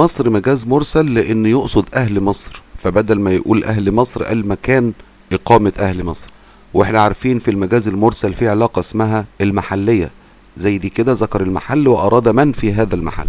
مصر مجاز مرسل لأن يقصد أهل مصر فبدل ما يقول أهل مصر قال مكان إقامة أهل مصر. وإحنا عارفين في المجاز المرسل في علاقة اسمها المحلية زي دي كده ذكر المحل وأراد من في هذا المحل.